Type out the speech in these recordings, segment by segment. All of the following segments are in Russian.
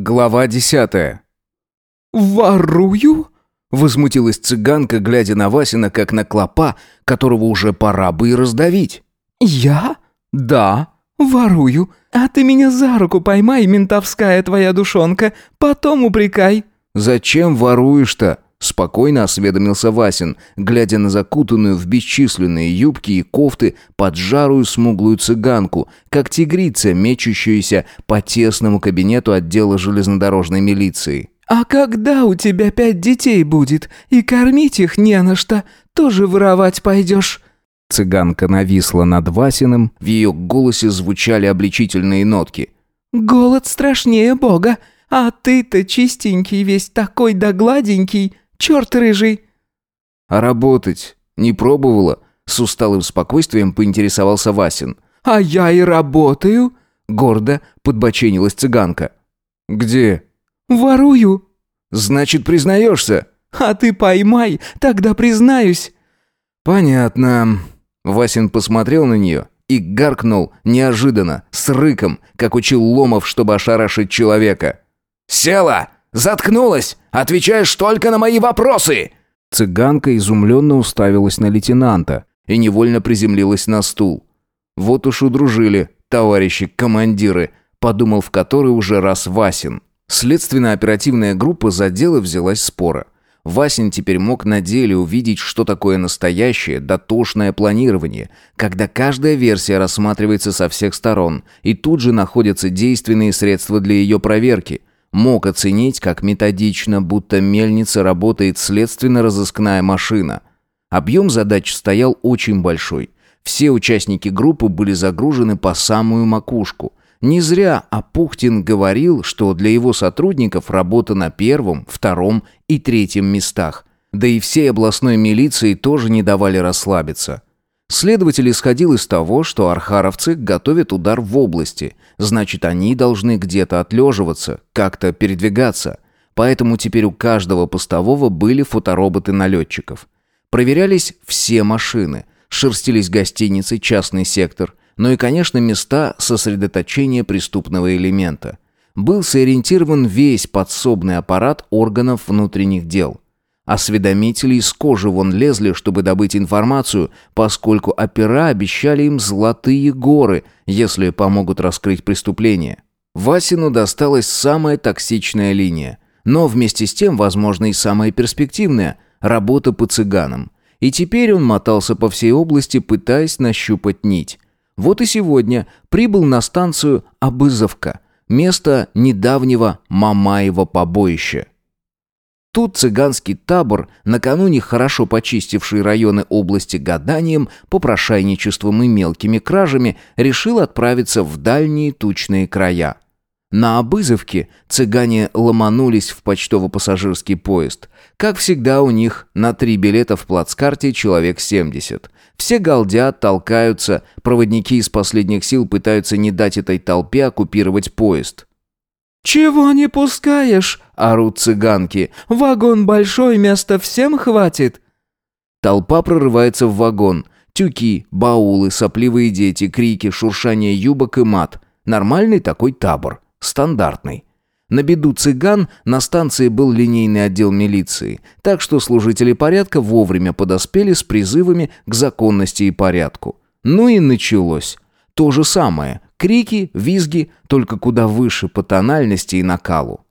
Глава десятая. «Ворую?» — возмутилась цыганка, глядя на Васина, как на клопа, которого уже пора бы и раздавить. «Я? «Да». Ворую. А ты меня за руку поймай, ментовская твоя душонка, потом упрекай». «Зачем воруешь-то?» — спокойно осведомился Васин, глядя на закутанную в бесчисленные юбки и кофты поджарую смуглую цыганку, как тигрица, мечущаяся по тесному кабинету отдела железнодорожной милиции. «А когда у тебя пять детей будет, и кормить их не на что, тоже воровать пойдешь?» Цыганка нависла над Васиным, в ее голосе звучали обличительные нотки. «Голод страшнее Бога, а ты-то чистенький весь такой да гладенький, черт рыжий!» «А работать не пробовала?» С усталым спокойствием поинтересовался Васин. «А я и работаю!» Гордо подбоченилась цыганка. «Где?» «Ворую!» «Значит, признаешься?» «А ты поймай, тогда признаюсь!» «Понятно». Васин посмотрел на нее и гаркнул неожиданно, с рыком, как учил Ломов, чтобы ошарашить человека. «Села! Заткнулась! Отвечаешь только на мои вопросы!» Цыганка изумленно уставилась на лейтенанта и невольно приземлилась на стул. «Вот уж удружили, товарищи командиры», подумал в который уже раз Васин. Следственно-оперативная группа за дело взялась спора. Васин теперь мог на деле увидеть, что такое настоящее, дотошное планирование, когда каждая версия рассматривается со всех сторон, и тут же находятся действенные средства для ее проверки. Мог оценить, как методично, будто мельница работает следственно-розыскная машина. Объем задач стоял очень большой. Все участники группы были загружены по самую макушку. Не зря Апухтин говорил, что для его сотрудников работа на первом, втором и третьем местах. Да и всей областной милиции тоже не давали расслабиться. Следователь исходил из того, что архаровцы готовят удар в области, значит, они должны где-то отлеживаться, как-то передвигаться. Поэтому теперь у каждого постового были фотороботы налетчиков. Проверялись все машины, шерстились гостиницы, частный сектор, ну и, конечно, места сосредоточения преступного элемента. Был сориентирован весь подсобный аппарат органов внутренних дел. Осведомители из кожи вон лезли, чтобы добыть информацию, поскольку опера обещали им золотые горы, если помогут раскрыть преступление. Васину досталась самая токсичная линия, но вместе с тем, возможно, и самая перспективная – работа по цыганам. И теперь он мотался по всей области, пытаясь нащупать нить. Вот и сегодня прибыл на станцию Абызовка, место недавнего Мамаева побоища. Тут цыганский табор, накануне хорошо почистивший районы области гаданием, попрошайничеством и мелкими кражами, решил отправиться в дальние тучные края. На Обызовке цыгане ломанулись в почтово-пассажирский поезд. Как всегда у них на три билета в плацкарте человек 70. Все галдят, толкаются, проводники из последних сил пытаются не дать этой толпе оккупировать поезд. «Чего не пускаешь?» – орут цыганки. «Вагон большой, места всем хватит». Толпа прорывается в вагон. Тюки, баулы, сопливые дети, крики, шуршание юбок и мат. Нормальный такой табор. Стандартный. На беду цыган на станции был линейный отдел милиции, так что служители порядка вовремя подоспели с призывами к законности и порядку. Ну и началось. То же самое. Крики, визги, только куда выше по тональности и накалу.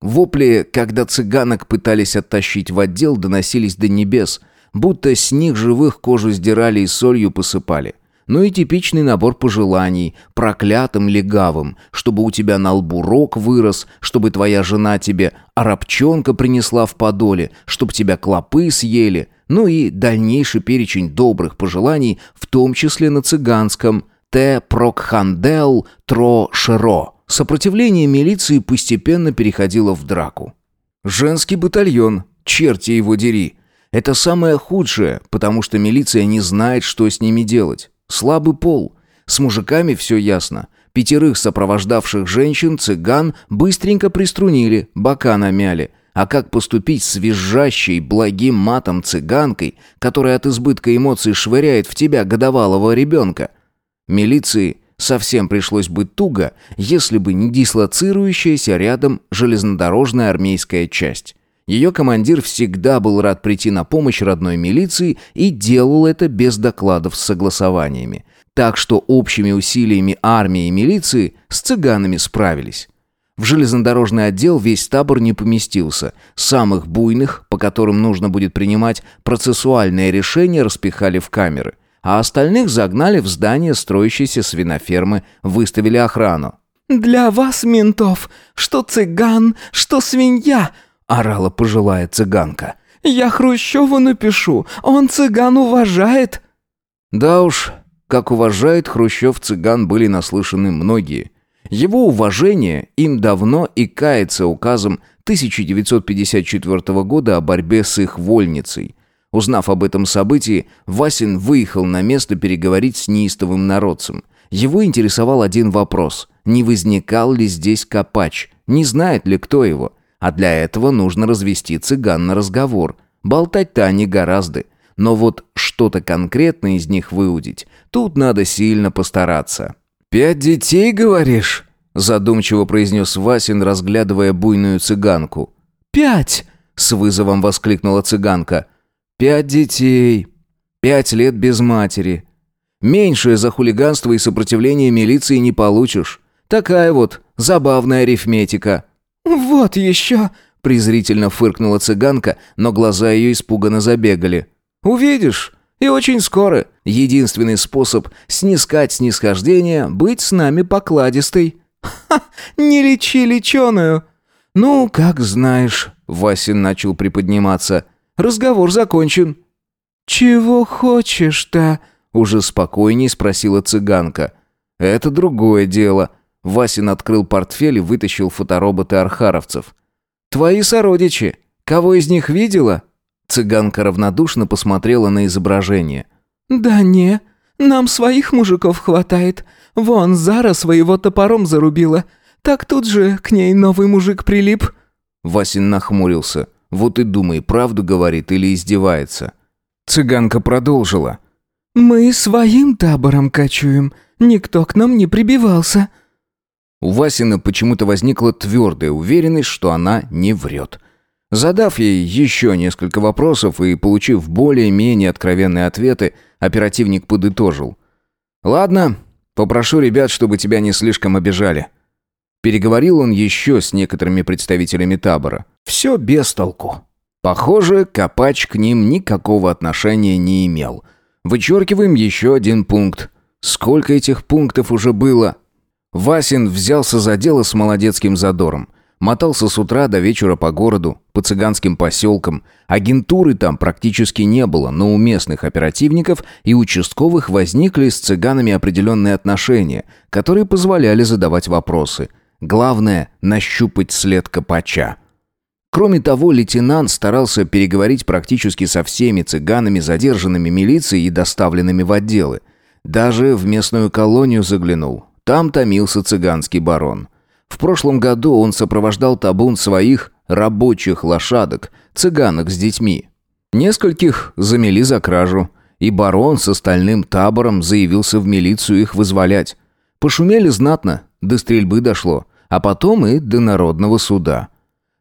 Вопли, когда цыганок пытались оттащить в отдел, доносились до небес, будто с них живых кожу сдирали и солью посыпали. Ну и типичный набор пожеланий, проклятым легавым, чтобы у тебя на лбу рог вырос, чтобы твоя жена тебе арабчонка принесла в подоле, чтобы тебя клопы съели, ну и дальнейший перечень добрых пожеланий, в том числе на цыганском «Те прокхандел тро шеро». Сопротивление милиции постепенно переходило в драку. Женский батальон, черти его дери. Это самое худшее, потому что милиция не знает, что с ними делать. Слабый пол. С мужиками все ясно. Пятерых сопровождавших женщин цыган быстренько приструнили, бока намяли. А как поступить с визжащей, благим матом цыганкой, которая от избытка эмоций швыряет в тебя годовалого ребенка? Милиции Совсем пришлось бы туго, если бы не дислоцирующаяся рядом железнодорожная армейская часть. Ее командир всегда был рад прийти на помощь родной милиции и делал это без докладов с согласованиями. Так что общими усилиями армии и милиции с цыганами справились. В железнодорожный отдел весь табор не поместился. Самых буйных, по которым нужно будет принимать процессуальные решения, распихали в камеры. А остальных загнали в здание строящейся свинофермы, выставили охрану. «Для вас, ментов, что цыган, что свинья!» – орала пожилая цыганка. «Я Хрущеву напишу, он цыган уважает!» Да уж, как уважает Хрущев цыган были наслышаны многие. Его уважение им давно и кается указом 1954 года о борьбе с их вольницей. Узнав об этом событии, Васин выехал на место переговорить с неистовым народцем. Его интересовал один вопрос. Не возникал ли здесь Копач? Не знает ли кто его? А для этого нужно развести цыган на разговор. Болтать-то они гораздо. Но вот что-то конкретное из них выудить, тут надо сильно постараться. «Пять детей, говоришь?» Задумчиво произнес Васин, разглядывая буйную цыганку. «Пять!» — с вызовом воскликнула цыганка. «Пять детей. Пять лет без матери. Меньшее за хулиганство и сопротивление милиции не получишь. Такая вот забавная арифметика». «Вот еще!» — презрительно фыркнула цыганка, но глаза ее испуганно забегали. «Увидишь!» И очень скоро единственный способ снискать снисхождение — быть с нами покладистой». «Ха! Не лечи леченую!» «Ну, как знаешь», — Васин начал приподниматься. «Разговор закончен». «Чего хочешь-то?» — уже спокойней спросила цыганка. «Это другое дело». Васин открыл портфель и вытащил фотороботы архаровцев. «Твои сородичи. Кого из них видела?» Цыганка равнодушно посмотрела на изображение. «Да не, нам своих мужиков хватает. Вон, Зара своего топором зарубила. Так тут же к ней новый мужик прилип». Васин нахмурился. Вот и думай, правду говорит или издевается. Цыганка продолжила. «Мы своим табором кочуем. Никто к нам не прибивался». У Васина почему-то возникла твердая уверенность, что она не врет. Задав ей еще несколько вопросов и получив более-менее откровенные ответы, оперативник подытожил. «Ладно, попрошу ребят, чтобы тебя не слишком обижали». Переговорил он еще с некоторыми представителями табора. Все без толку. Похоже, Копач к ним никакого отношения не имел. Вычеркиваем еще один пункт. Сколько этих пунктов уже было? Васин взялся за дело с молодецким задором. Мотался с утра до вечера по городу, по цыганским поселкам. Агентуры там практически не было, но у местных оперативников и участковых возникли с цыганами определенные отношения, которые позволяли задавать вопросы. Главное – нащупать след Копача. Кроме того, лейтенант старался переговорить практически со всеми цыганами, задержанными милицией и доставленными в отделы. Даже в местную колонию заглянул. Там томился цыганский барон. В прошлом году он сопровождал табун своих рабочих лошадок, цыганок с детьми. Нескольких замели за кражу, и барон с остальным табором заявился в милицию их вызволять. Пошумели знатно, до стрельбы дошло, а потом и до народного суда.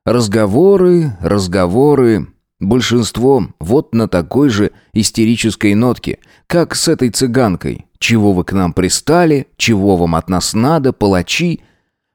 Разговоры, разговоры, большинство вот на такой же истерической нотке, как с этой цыганкой. Чего вы к нам пристали, чего вам от нас надо, палачи –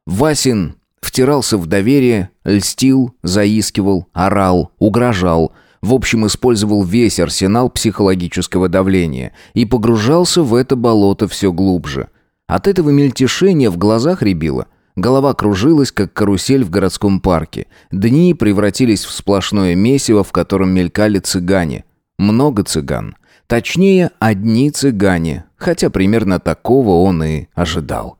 Васин втирался в доверие, льстил, заискивал, орал, угрожал. В общем, использовал весь арсенал психологического давления и погружался в это болото все глубже. От этого мельтешения в глазах рябило. Голова кружилась, как карусель в городском парке. Дни превратились в сплошное месиво, в котором мелькали цыгане. Много цыган. Точнее, одни цыгане, хотя примерно такого он и ожидал.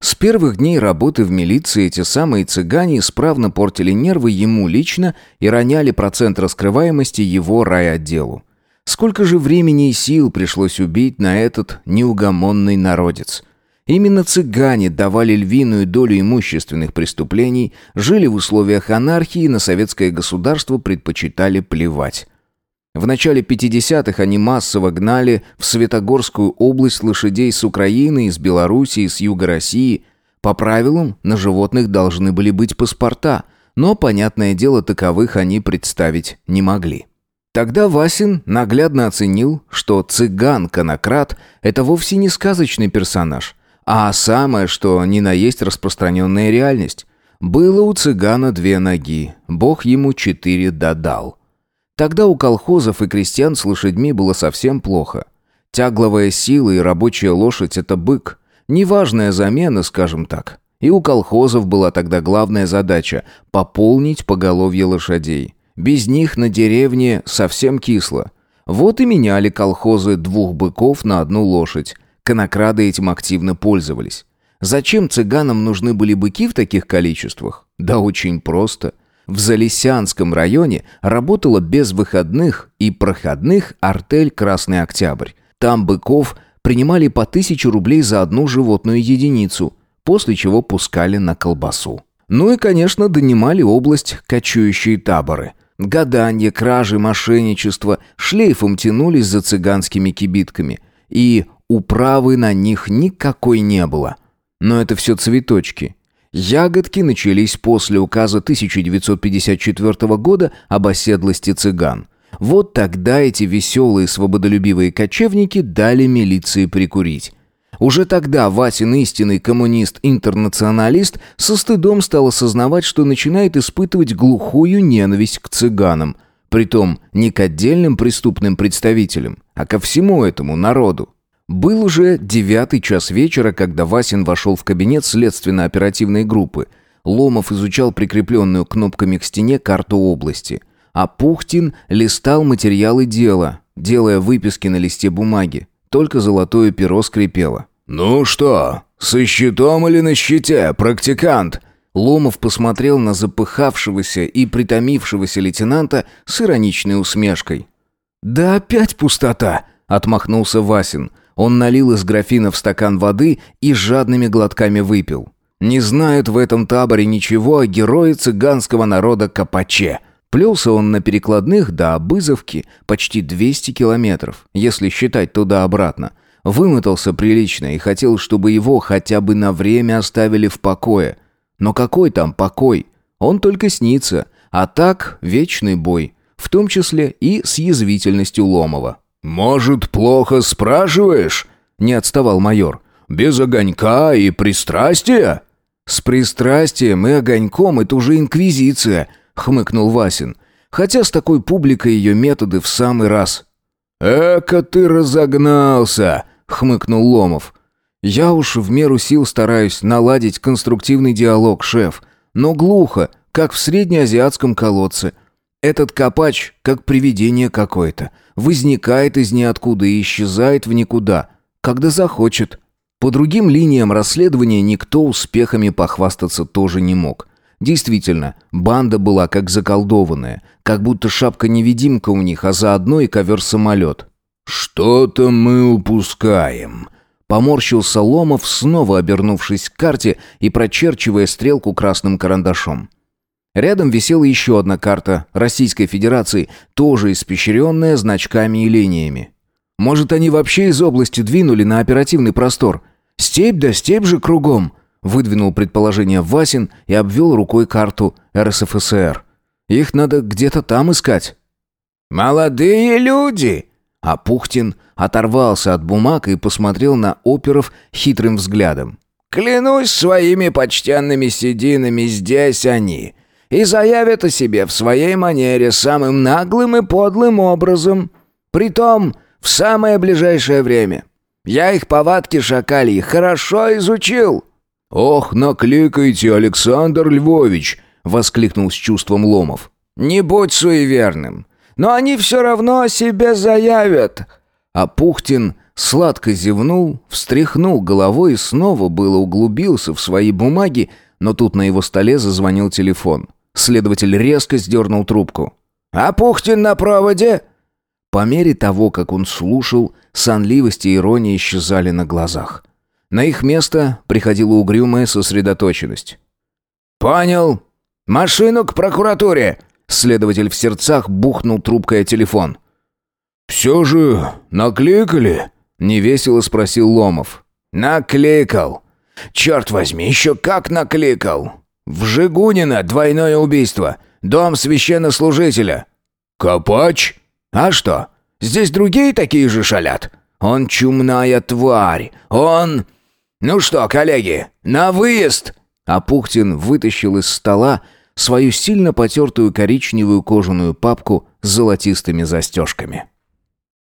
С первых дней работы в милиции эти самые цыгане исправно портили нервы ему лично и роняли процент раскрываемости его райотделу. Сколько же времени и сил пришлось убить на этот неугомонный народец. Именно цыгане давали львиную долю имущественных преступлений, жили в условиях анархии и на советское государство предпочитали плевать. В начале 50-х они массово гнали в Светогорскую область лошадей с Украины, из Белоруссии, с юга России. По правилам, на животных должны были быть паспорта, но, понятное дело, таковых они представить не могли. Тогда Васин наглядно оценил, что цыган-конократ – это вовсе не сказочный персонаж, а самое, что ни на есть распространенная реальность. Было у цыгана две ноги, бог ему четыре додал – Тогда у колхозов и крестьян с лошадьми было совсем плохо. Тягловая сила и рабочая лошадь – это бык. Неважная замена, скажем так. И у колхозов была тогда главная задача – пополнить поголовье лошадей. Без них на деревне совсем кисло. Вот и меняли колхозы двух быков на одну лошадь. Конокрады этим активно пользовались. Зачем цыганам нужны были быки в таких количествах? Да очень просто – в Залесянском районе работала без выходных и проходных артель «Красный Октябрь». Там быков принимали по тысяче рублей за одну животную единицу, после чего пускали на колбасу. Ну и, конечно, донимали область кочующие таборы. Гаданье, кражи, мошенничество шлейфом тянулись за цыганскими кибитками, и управы на них никакой не было. Но это все цветочки. Ягодки начались после указа 1954 года об оседлости цыган. Вот тогда эти веселые свободолюбивые кочевники дали милиции прикурить. Уже тогда Васин истинный коммунист-интернационалист со стыдом стал осознавать, что начинает испытывать глухую ненависть к цыганам, притом не к отдельным преступным представителям, а ко всему этому народу. Был уже девятый час вечера, когда Васин вошел в кабинет следственно-оперативной группы. Ломов изучал прикрепленную кнопками к стене карту области. А Пухтин листал материалы дела, делая выписки на листе бумаги. Только золотое перо скрипело. «Ну что, со щитом или на щите, практикант?» Ломов посмотрел на запыхавшегося и притомившегося лейтенанта с ироничной усмешкой. «Да опять пустота!» — отмахнулся Васин. Он налил из графина в стакан воды и жадными глотками выпил. Не знают в этом таборе ничего о герое цыганского народа Капаче. Плелся он на перекладных до Обызовки почти 200 километров, если считать туда-обратно. Вымотался прилично и хотел, чтобы его хотя бы на время оставили в покое. Но какой там покой? Он только снится, а так вечный бой, в том числе и с язвительностью Ломова. «Может, плохо спрашиваешь?» — не отставал майор. «Без огонька и пристрастия?» «С пристрастием и огоньком это уже инквизиция», — хмыкнул Васин. «Хотя с такой публикой ее методы в самый раз». «Эка ты разогнался!» — хмыкнул Ломов. «Я уж в меру сил стараюсь наладить конструктивный диалог, шеф. Но глухо, как в среднеазиатском колодце. Этот копач как привидение какое-то. Возникает из ниоткуда и исчезает в никуда, когда захочет. По другим линиям расследования никто успехами похвастаться тоже не мог. Действительно, банда была как заколдованная, как будто шапка-невидимка у них, а заодно и ковер-самолет. «Что-то мы упускаем», Поморщился Ломов, снова обернувшись к карте и прочерчивая стрелку красным карандашом. Рядом висела еще одна карта Российской Федерации, тоже испещренная значками и линиями. Может, они вообще из области двинули на оперативный простор? Степь да степь же кругом, выдвинул предположение Васин и обвел рукой карту РСФСР. Их надо где-то там искать. «Молодые люди!» А Пухтин оторвался от бумаг и посмотрел на оперов хитрым взглядом. «Клянусь своими почтенными сединами, здесь они и заявят о себе в своей манере самым наглым и подлым образом. Притом в самое ближайшее время. Я их повадки шакалии хорошо изучил». «Ох, накликайте, Александр Львович!» — воскликнул с чувством Ломов. «Не будь суеверным. Но они все равно о себе заявят». А Пухтин сладко зевнул, встряхнул головой и снова было углубился в свои бумаги, но тут на его столе зазвонил телефон. Следователь резко сдернул трубку. «А Пухтин на проводе?» По мере того, как он слушал, сонливость и ирония исчезали на глазах. На их место приходила угрюмая сосредоточенность. «Понял. Машину к прокуратуре!» Следователь в сердцах бухнул трубкой о телефон. «Все же накликали?» — невесело спросил Ломов. «Накликал. Черт возьми, еще как накликал. В Жигунино двойное убийство. Дом священнослужителя». «Копач?» «А что? Здесь другие такие же шалят. Он чумная тварь. Он...» «Ну что, коллеги, на выезд!» А Пухтин вытащил из стола свою сильно потертую коричневую кожаную папку с золотистыми застежками.